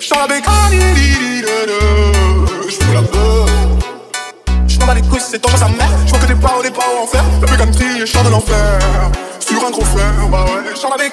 J'tends avec J'fous la peur. J'm'en bats les couilles, c'est dangereux sa mère. J'vois que des paroles, des paroles en fer. Le plus country, je chante de l'enfer. Sur un gros fer, bah ouais. J'tends avec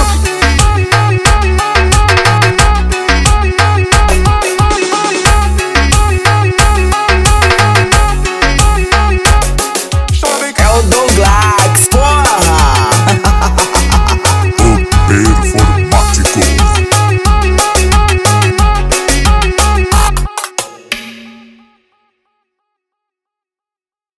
down.